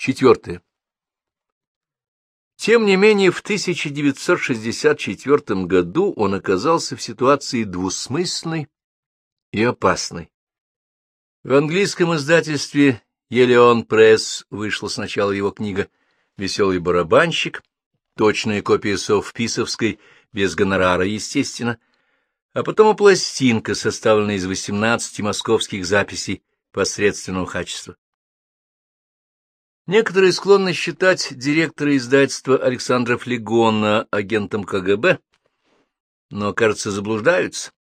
Четвертое. Тем не менее, в 1964 году он оказался в ситуации двусмысленной и опасной. В английском издательстве «Елеон Пресс» вышла сначала его книга «Веселый барабанщик», точная копия совписовской, без гонорара, естественно, а потом и пластинка, составленная из 18 московских записей посредственного качества. Некоторые склонны считать директора издательства Александра Флегона агентом КГБ, но, кажется, заблуждаются.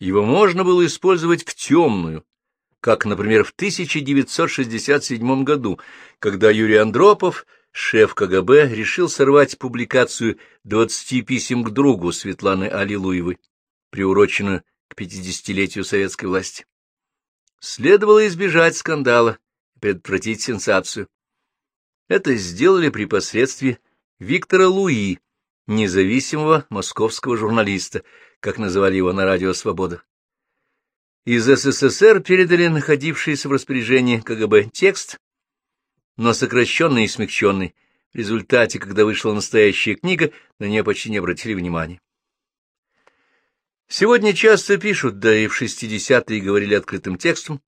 Его можно было использовать в темную, как, например, в 1967 году, когда Юрий Андропов, шеф КГБ, решил сорвать публикацию «20 писем к другу» Светланы Аллилуевой, приуроченную к 50-летию советской власти. Следовало избежать скандала предотвратить сенсацию. Это сделали при посредстве Виктора Луи, независимого московского журналиста, как называли его на радио «Свобода». Из СССР передали находившийся в распоряжении КГБ текст, но сокращенный и смягченный. В результате, когда вышла настоящая книга, на нее почти не обратили внимания. Сегодня часто пишут, да и в 60-е говорили открытым текстом,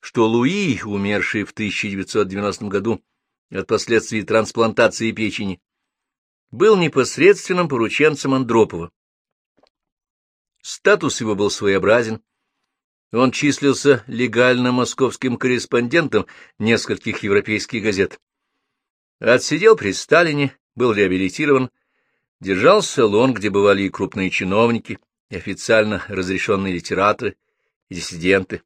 что Луи, умерший в 1990 году от последствий трансплантации печени, был непосредственным порученцем Андропова. Статус его был своеобразен. Он числился легальным московским корреспондентом нескольких европейских газет. Отсидел при Сталине, был реабилитирован, держал салон, где бывали и крупные чиновники, и официально разрешенные литераторы, и диссиденты.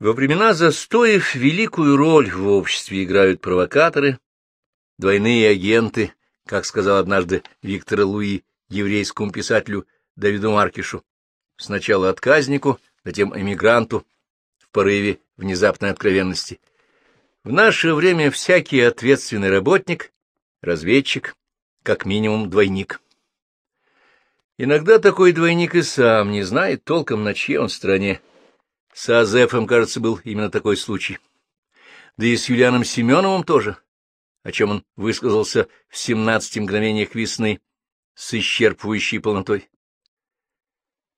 Во времена застоев великую роль в обществе играют провокаторы, двойные агенты, как сказал однажды Виктор Луи еврейскому писателю Давиду Маркишу, сначала отказнику, затем эмигранту, в порыве внезапной откровенности. В наше время всякий ответственный работник, разведчик, как минимум двойник. Иногда такой двойник и сам не знает толком, на чьей он стороне, с Азефом, кажется, был именно такой случай. Да и с Юлианом Семеновым тоже, о чем он высказался в семнадцати мгновениях весны с исчерпывающей полнотой.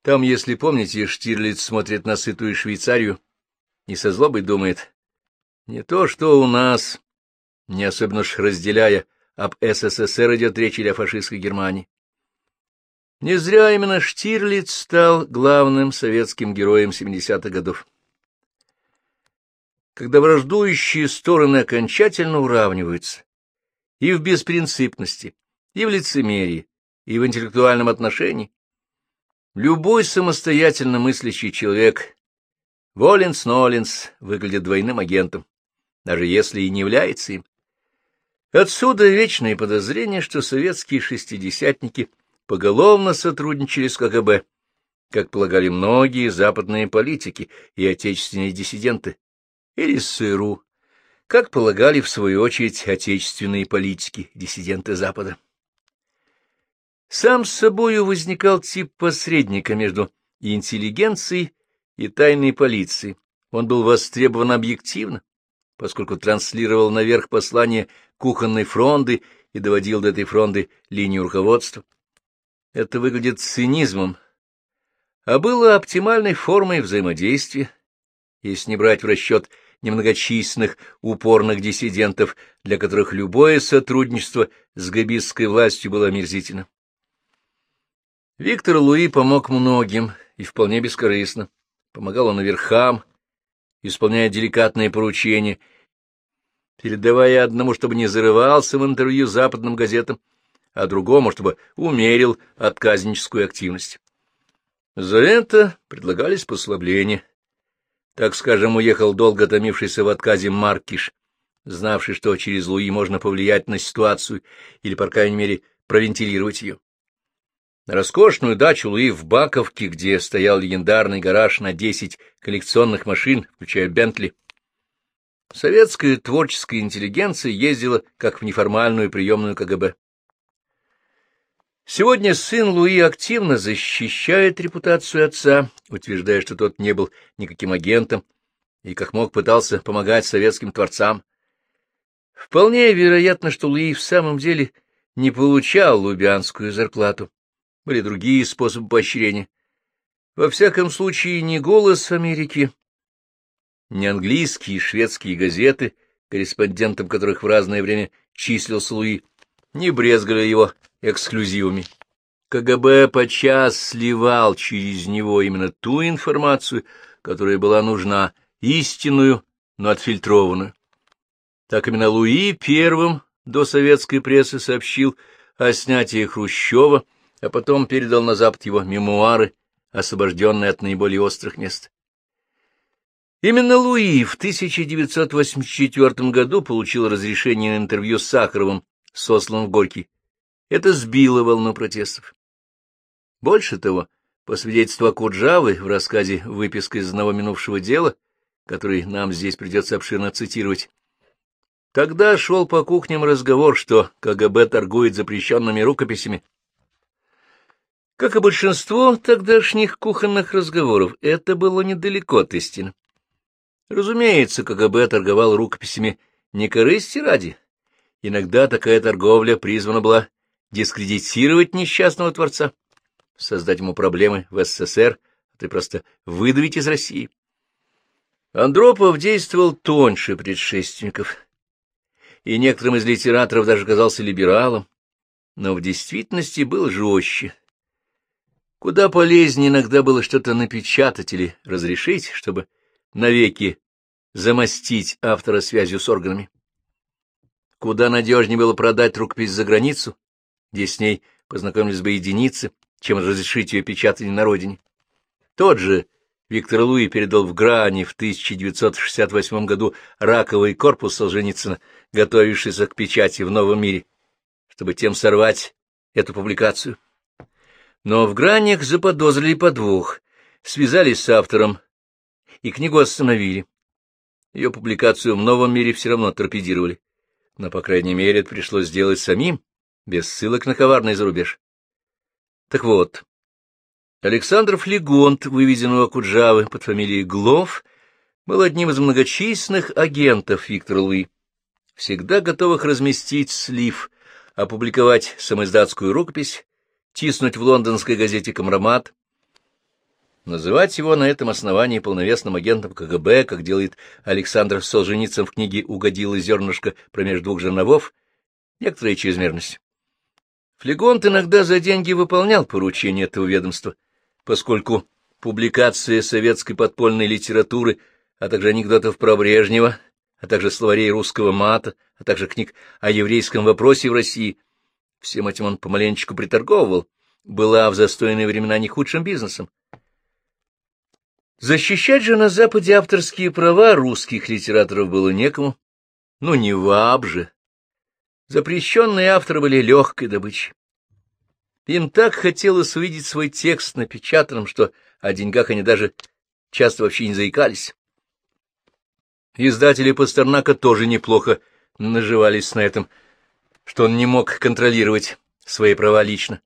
Там, если помните, Штирлиц смотрит на сытую Швейцарию и со злобой думает, не то что у нас, не особенно уж разделяя, об СССР идет речь или о фашистской Германии. Не зря именно Штирлиц стал главным советским героем 70-х годов. Когда враждующие стороны окончательно уравниваются и в беспринципности, и в лицемерии, и в интеллектуальном отношении, любой самостоятельно мыслящий человек, Воленс-Ноленс, выглядит двойным агентом, даже если и не является им. Отсюда вечное подозрение, что советские шестидесятники — поголовно сотрудничали с КГБ, как полагали многие западные политики и отечественные диссиденты, или с СРУ, как полагали, в свою очередь, отечественные политики, диссиденты Запада. Сам с собою возникал тип посредника между интеллигенцией и тайной полицией. Он был востребован объективно, поскольку транслировал наверх послание кухонной фронды и доводил до этой фронды линию руководства. Это выглядит цинизмом, а было оптимальной формой взаимодействия, если не брать в расчет немногочисленных упорных диссидентов, для которых любое сотрудничество с габистской властью было омерзительно. Виктор Луи помог многим и вполне бескорыстно. Помогал он наверхам, исполняя деликатные поручения, передавая одному, чтобы не зарывался в интервью западным газетам, а другому, чтобы умерил отказническую активность. За это предлагались послабления. Так скажем, уехал долго томившийся в отказе Маркиш, знавший, что через Луи можно повлиять на ситуацию или, по крайней мере, провентилировать ее. На роскошную дачу Луи в Баковке, где стоял легендарный гараж на десять коллекционных машин, включая Бентли, советская творческая интеллигенция ездила как в неформальную приемную КГБ. Сегодня сын Луи активно защищает репутацию отца, утверждая, что тот не был никаким агентом, и как мог пытался помогать советским творцам. Вполне вероятно, что Луи в самом деле не получал лубянскую зарплату. Были другие способы поощрения. Во всяком случае, ни «Голос Америки», ни английские и шведские газеты, корреспондентом которых в разное время числился Луи, не брезгали его эксклюзивами. КГБ подчас сливал через него именно ту информацию, которая была нужна, истинную, но отфильтрованную. Так именно Луи первым до советской прессы сообщил о снятии Хрущева, а потом передал на Запад его мемуары, освобожденные от наиболее острых мест. Именно Луи в 1984 году получил разрешение на интервью с Сахаровым, сослан в Горький. Это сбило волну протестов. Больше того, по свидетельству Акуджавы в рассказе «Выписка из одного минувшего дела», который нам здесь придется обширно цитировать, тогда шел по кухням разговор, что КГБ торгует запрещенными рукописями. Как и большинство тогдашних кухонных разговоров, это было недалеко от истины. Разумеется, КГБ торговал рукописями не корысти ради. Иногда такая торговля призвана была дискредитировать несчастного творца, создать ему проблемы в СССР, а ты просто выдавить из России. Андропов действовал тоньше предшественников, и некоторым из литераторов даже казался либералом, но в действительности был жестче. Куда полезнее иногда было что-то напечатать или разрешить, чтобы навеки замостить автора связью с органами. Куда надежнее было продать рукопись за границу, где с ней познакомились бы единицы, чем разрешить ее печатание на родине. Тот же Виктор Луи передал в Грани в 1968 году раковый корпус Солженицына, готовившийся к печати в Новом мире, чтобы тем сорвать эту публикацию. Но в Гранях заподозрили подвох, связались с автором, и книгу остановили. Ее публикацию в новом мире все равно торпедировали, но, по крайней мере, это пришлось сделать самим, без ссылок на коварный зарубеж. Так вот, Александр Флегонт, выведенный у Акуджавы под фамилией Глов, был одним из многочисленных агентов Виктора Луи, всегда готовых разместить слив, опубликовать самоиздатскую рукопись, тиснуть в лондонской газете «Комромат», Называть его на этом основании полновесным агентом КГБ, как делает Александр Солженицын в книге «Угодило зернышко промеж двух жерновов», некоторая чрезмерность. Флегонт иногда за деньги выполнял поручения этого ведомства, поскольку публикация советской подпольной литературы, а также анекдотов про Брежнева, а также словарей русского мата, а также книг о еврейском вопросе в России, всем этим он помаленечку приторговывал, была в застойные времена не худшим бизнесом. Защищать же на Западе авторские права русских литераторов было некому. Ну, не ваб же. Запрещенные авторы были легкой добычей. Им так хотелось увидеть свой текст напечатанным, что о деньгах они даже часто вообще не заикались. Издатели Пастернака тоже неплохо наживались на этом, что он не мог контролировать свои права лично.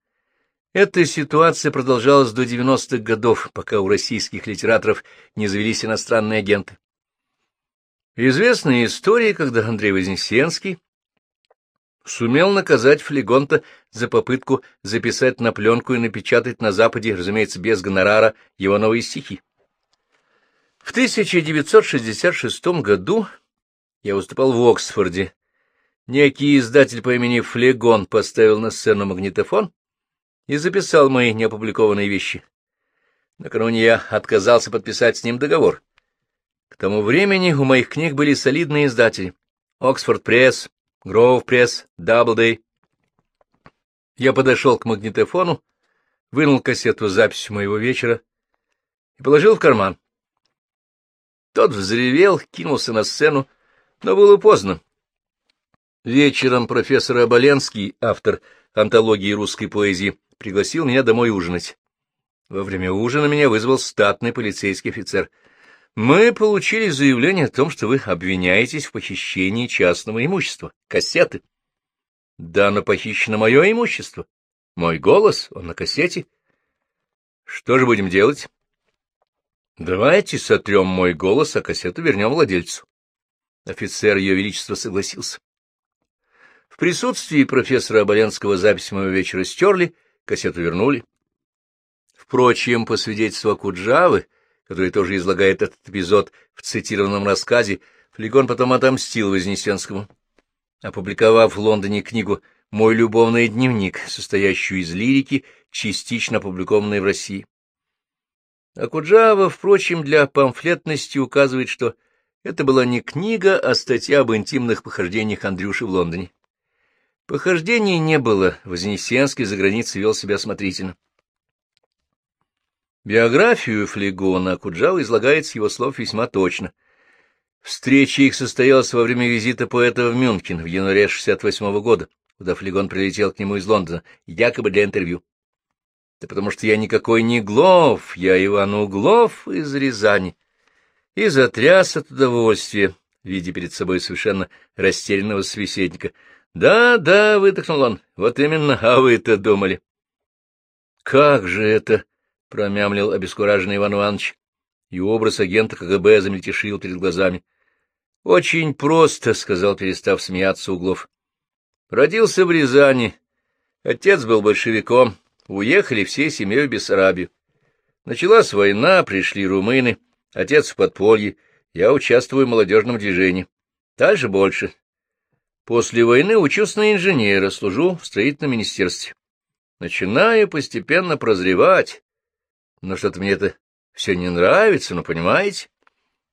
Эта ситуация продолжалась до 90-х годов, пока у российских литераторов не завелись иностранные агенты. Известная история, когда Андрей Вознесенский сумел наказать Флегонта за попытку записать на пленку и напечатать на Западе, разумеется, без гонорара, его новые стихи. В 1966 году я выступал в Оксфорде. Некий издатель по имени Флегон поставил на сцену магнитофон и записал мои неопубликованные вещи. Накануне я отказался подписать с ним договор. К тому времени у моих книг были солидные издатели. Oxford Press, Grove Press, Doubleday. Я подошел к магнитофону, вынул кассету записью моего вечера и положил в карман. Тот взревел, кинулся на сцену, но было поздно. Вечером профессор Оболенский, автор антологии русской поэзии, пригласил меня домой ужинать. Во время ужина меня вызвал статный полицейский офицер. Мы получили заявление о том, что вы обвиняетесь в похищении частного имущества, кассеты. Да, но похищено мое имущество. Мой голос, он на кассете. Что же будем делать? Давайте сотрем мой голос, а кассету вернем владельцу. Офицер Ее Величества согласился. В присутствии профессора Оболенского запись моего вечера стерли, кассету вернули. Впрочем, по свидетельству Акуджавы, который тоже излагает этот эпизод в цитированном рассказе, Флегон потом отомстил Вознесенскому, опубликовав в Лондоне книгу «Мой любовный дневник», состоящую из лирики, частично опубликованной в России. Акуджава, впрочем, для памфлетности указывает, что это была не книга, а статья об интимных похождениях Андрюши в Лондоне. Похождений не было, Вознесенский за границей вел себя осмотрительно. Биографию Флегона Акуджава излагает с его слов весьма точно. Встреча их состоялась во время визита поэта в Мюнхен в январе 68 -го года, куда Флегон прилетел к нему из Лондона, якобы для интервью. Да потому что я никакой не Глов, я Иван Углов из Рязани. И затряс от удовольствия, видя перед собой совершенно растерянного собеседника. «Да, да», — выдохнул он, — «вот именно, а вы-то думали». «Как же это?» — промямлил обескураженный Иван Иванович, и образ агента КГБ замельтешил перед глазами. «Очень просто», — сказал, перестав смеяться Углов. «Родился в Рязани. Отец был большевиком, Уехали всей семьей в Бессарабию. Началась война, пришли румыны, отец в подполье, я участвую в молодежном движении. Дальше больше. После войны учусь на инженера, служу в строительном министерстве. Начинаю постепенно прозревать. Но что-то мне это все не нравится, ну, понимаете?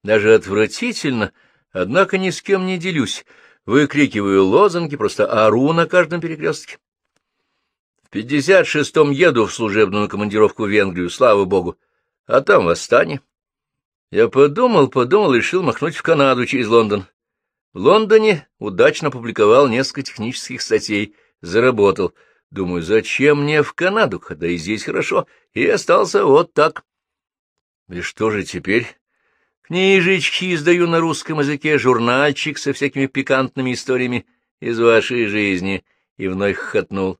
Даже отвратительно, однако ни с кем не делюсь. Выкрикиваю лозунги, просто ору на каждом перекрестке. В пятьдесят шестом еду в служебную командировку в Венгрию, слава богу, а там восстание. Я подумал, подумал, решил махнуть в Канаду через Лондон. В Лондоне удачно публиковал несколько технических статей, заработал. Думаю, зачем мне в Канаду, когда и здесь хорошо, и остался вот так. И что же теперь? Книжечки издаю на русском языке, журнальчик со всякими пикантными историями из вашей жизни, и вновь хохотнул.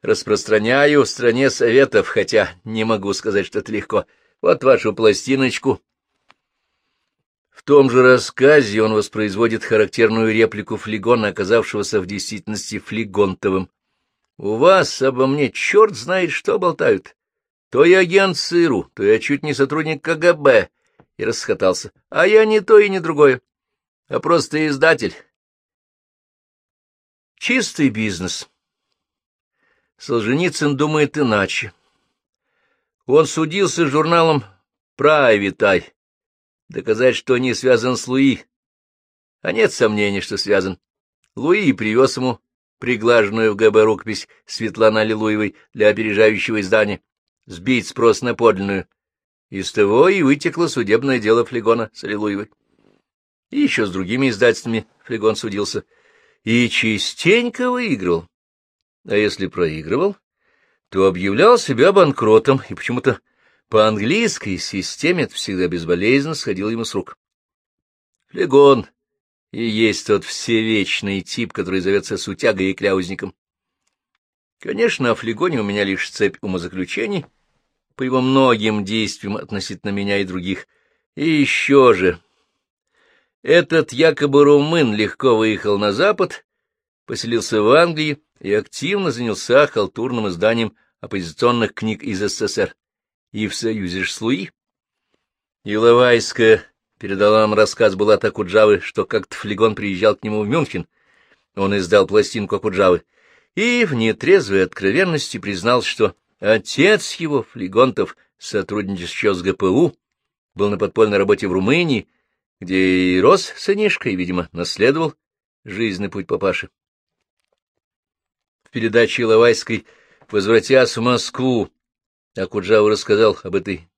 Распространяю в стране советов, хотя не могу сказать, что это легко. Вот вашу пластиночку. В том же рассказе он воспроизводит характерную реплику флегона, оказавшегося в действительности флегонтовым. У вас обо мне черт знает что болтают. То я агент ЦРУ, то я чуть не сотрудник КГБ. И расхотался. А я не то и не другое, а просто издатель. Чистый бизнес. Солженицын думает иначе. Он судился с журналом «Правитай», доказать, что не связан с Луи. А нет сомнений, что связан. Луи привез ему приглаженную в ГБ рукопись Светланы Аллилуевой для опережающего издания, сбить спрос на подлинную. Из того и вытекло судебное дело Флегона с Аллилуевой. И еще с другими издательствами Флегон судился. И частенько выиграл. А если проигрывал, то объявлял себя банкротом, и почему-то по английской системе это всегда безболезненно сходило ему с рук. Флегон и есть тот всевечный тип, который зовется сутягой и кляузником. Конечно, о Флегоне у меня лишь цепь умозаключений по его многим действиям относительно меня и других. И еще же, этот якобы румын легко выехал на запад, поселился в Англии, и активно занялся халтурным изданием оппозиционных книг из СССР и в союзе с Луи. Иловайская передала нам рассказ Булата Акуджавы, что как-то Флегон приезжал к нему в Мюнхен. Он издал пластинку Акуджавы и в нетрезвой откровенности признал, что отец его, Флегонтов, сотрудничал с ГПУ, был на подпольной работе в Румынии, где и рос сынишка, и, видимо, наследовал жизненный путь папаши передаче Иловайской «Возвратясь в Москву», Акуджава рассказал об этой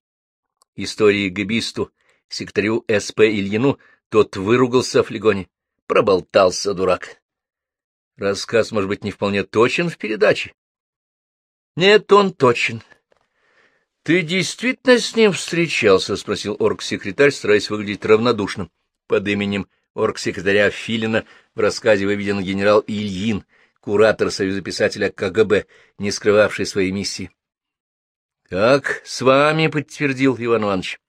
истории габисту, секретарю СП Ильину, тот выругался в флегоне. Проболтался, дурак. Рассказ, может быть, не вполне точен в передаче. Нет, он точен. — Ты действительно с ним встречался? — спросил оргсекретарь, стараясь выглядеть равнодушным. Под именем оргсекретаря Филина в рассказе выведен генерал Ильин, куратор Союза писателя КГБ, не скрывавший своей миссии. — Как с вами, — подтвердил Иван Иванович.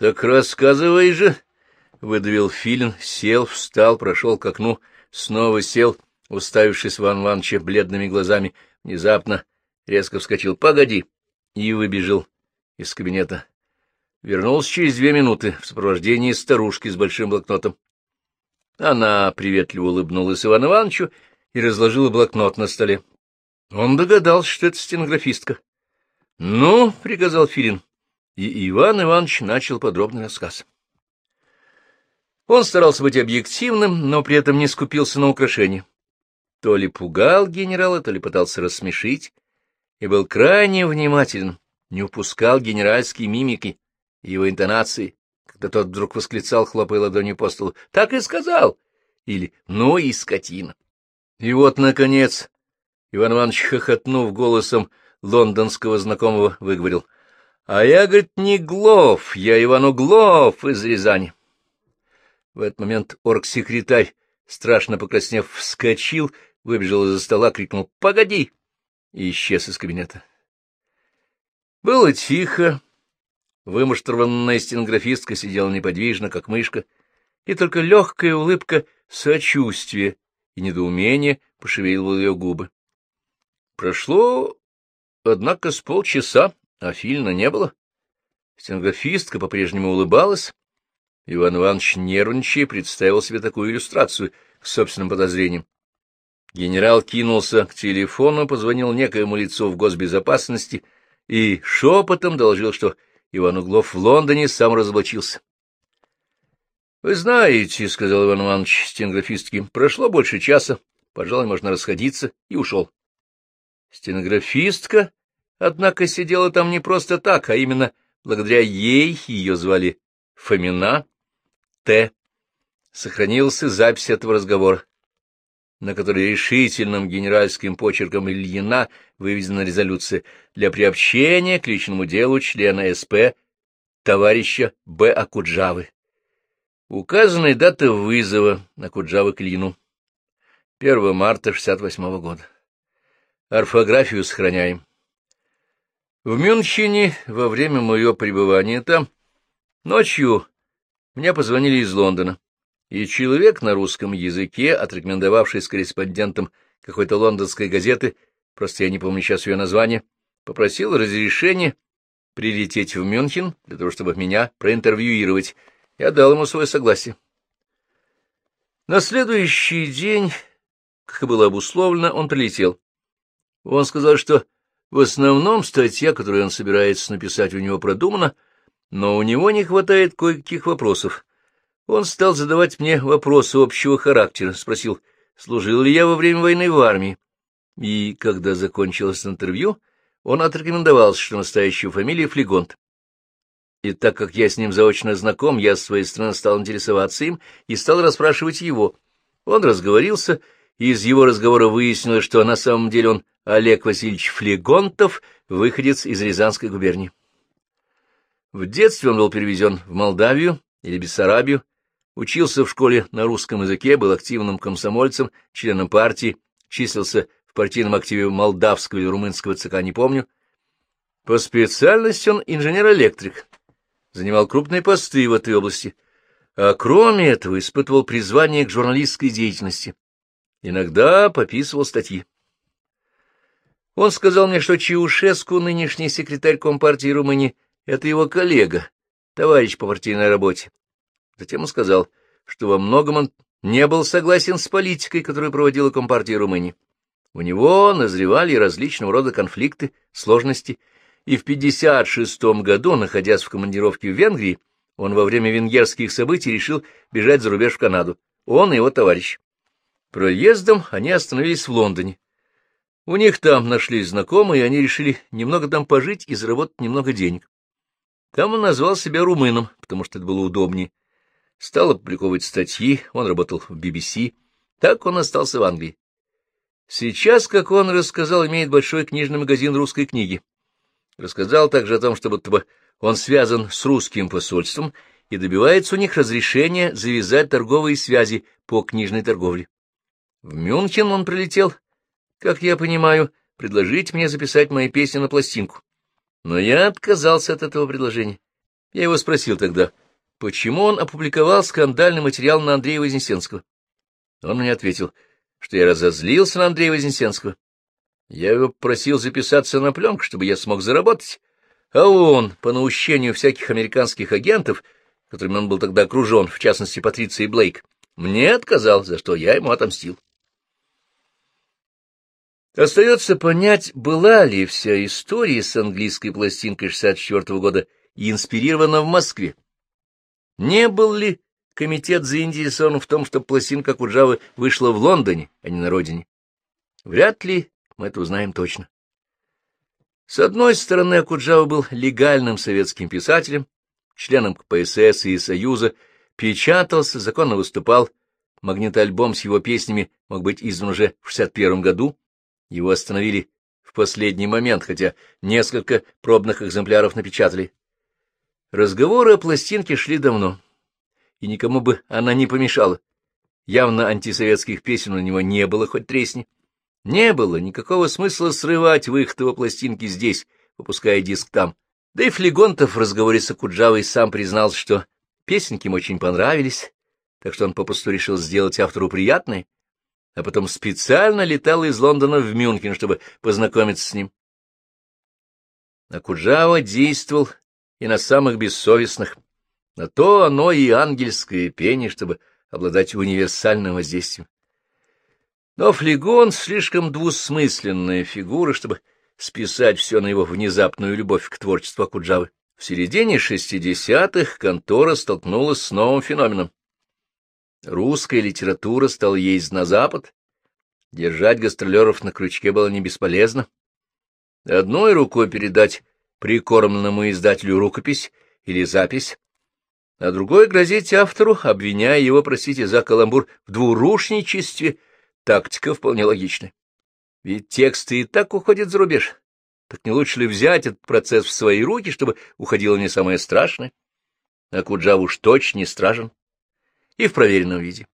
Так рассказывай же, — выдавил Филин, сел, встал, прошел к окну, снова сел, уставившись в Иван Ивановича бледными глазами, внезапно резко вскочил. — Погоди! И выбежал из кабинета. Вернулся через две минуты в сопровождении старушки с большим блокнотом. Она приветливо улыбнулась Ивану Ивановичу и разложила блокнот на столе. Он догадался, что это стенографистка. — Ну, — приказал Филин, и Иван Иванович начал подробный рассказ. Он старался быть объективным, но при этом не скупился на украшения. То ли пугал генерала, то ли пытался рассмешить, и был крайне внимателен, не упускал генеральские мимики и его интонации, когда тот вдруг восклицал, хлопая ладонью по столу, «Так и сказал!» или «Ну и скотина!» И вот, наконец, Иван Иванович, хохотнув голосом лондонского знакомого, выговорил, «А я, говорит, не Глов, я Иван Углов из Рязани». В этот момент оргсекретарь, страшно покраснев, вскочил, выбежал из-за стола, крикнул «Погоди!» и исчез из кабинета. Было тихо, вымуштрованная стенографистка сидела неподвижно, как мышка, и только легкая улыбка сочувствия и недоумения пошевелила ее губы. Прошло, однако, с полчаса, а Фильна не было. Стенографистка по-прежнему улыбалась. Иван Иванович, нервничая, представил себе такую иллюстрацию к собственным подозрениям. Генерал кинулся к телефону, позвонил некоему лицу в госбезопасности и шепотом доложил, что Иван Углов в Лондоне сам разоблачился. — Вы знаете, — сказал Иван Иванович стенографистке, — прошло больше часа, пожалуй, можно расходиться, и ушел. Стенографистка, однако, сидела там не просто так, а именно благодаря ей, ее звали Фомина, Т. Сохранился запись этого разговора, на которой решительным генеральским почерком Ильина выведена резолюция для приобщения к личному делу члена СП товарища Б. Акуджавы. Указанная дата вызова Акуджавы к Ильину. 1 марта 68 года. Орфографию сохраняем. В Мюнхене во время моего пребывания там ночью мне позвонили из Лондона, и человек на русском языке, отрекомендовавший с корреспондентом какой-то лондонской газеты, просто я не помню сейчас ее название, попросил разрешения прилететь в Мюнхен для того, чтобы меня проинтервьюировать. Я дал ему свое согласие. На следующий день, как и было обусловлено, он прилетел. Он сказал, что в основном статья, которую он собирается написать, у него продумана, но у него не хватает кое-каких вопросов. Он стал задавать мне вопросы общего характера, спросил, служил ли я во время войны в армии. И, когда закончилось интервью, он отрекомендовал, что настоящая фамилия Флегонт. И так как я с ним заочно знаком, я с своей стороны стал интересоваться им и стал расспрашивать его. Он разговорился, из его разговора выяснилось, что на самом деле он Олег Васильевич Флегонтов, выходец из Рязанской губернии. В детстве он был перевезен в Молдавию или Бессарабию, учился в школе на русском языке, был активным комсомольцем, членом партии, числился в партийном активе молдавского или румынского ЦК, не помню. По специальности он инженер-электрик, занимал крупные посты в этой области, а кроме этого испытывал призвание к журналистской деятельности. Иногда пописывал статьи. Он сказал мне, что Чаушеску, нынешний секретарь Компартии Румынии, это его коллега, товарищ по партийной работе. Затем он сказал, что во многом он не был согласен с политикой, которую проводила Компартия Румынии. У него назревали различного рода конфликты, сложности, и в 1956 году, находясь в командировке в Венгрии, он во время венгерских событий решил бежать за рубеж в Канаду. Он и его товарищ. Проездом они остановились в Лондоне. У них там нашлись знакомые, и они решили немного там пожить и заработать немного денег. Там он назвал себя румыном, потому что это было удобнее. Стал опубликовывать статьи, он работал в BBC. Так он остался в Англии. Сейчас, как он рассказал, имеет большой книжный магазин русской книги. Рассказал также о том, что будто он связан с русским посольством и добивается у них разрешения завязать торговые связи по книжной торговле. В Мюнхен он прилетел как я понимаю, предложить мне записать мои песни на пластинку. Но я отказался от этого предложения. Я его спросил тогда, почему он опубликовал скандальный материал на Андрея Вознесенского. Он мне ответил, что я разозлился на Андрея Вознесенского. Я его просил записаться на пленку, чтобы я смог заработать, а он, по наущению всяких американских агентов, которыми он был тогда окружен, в частности, Патрицией Блейк, мне отказал, за что я ему отомстил. Остается понять, была ли вся история с английской пластинкой 64 -го года инспирирована в Москве. Не был ли комитет заинтересован в том, чтобы пластинка Куджавы вышла в Лондоне, а не на родине? Вряд ли мы это узнаем точно. С одной стороны, Акуджава был легальным советским писателем, членом КПСС и Союза, печатался, законно выступал, магнитоальбом с его песнями мог быть издан уже в 61 году, его остановили в последний момент, хотя несколько пробных экземпляров напечатали. Разговоры о пластинке шли давно, и никому бы она не помешала. Явно антисоветских песен у него не было, хоть тресни. Не было никакого смысла срывать выход его пластинки здесь, выпуская диск там. Да и Флегонтов в разговоре с Акуджавой сам признался, что песенки ему очень понравились, так что он попросту решил сделать автору приятное а потом специально летал из Лондона в Мюнхен, чтобы познакомиться с ним. Акуджава действовал и на самых бессовестных. На то оно и ангельское пение, чтобы обладать универсальным воздействием. Но Флегон — слишком двусмысленная фигура, чтобы списать все на его внезапную любовь к творчеству Акуджавы. В середине шестидесятых контора столкнулась с новым феноменом. Русская литература стала ездить на запад. Держать гастролеров на крючке было не бесполезно. Одной рукой передать прикормленному издателю рукопись или запись, а другой грозить автору, обвиняя его, простите, за каламбур в двурушничестве, тактика вполне логичная. Ведь тексты и так уходят за рубеж. Так не лучше ли взять этот процесс в свои руки, чтобы уходило не самое страшное? А Куджав уж точно не стражен и в проверенном виде.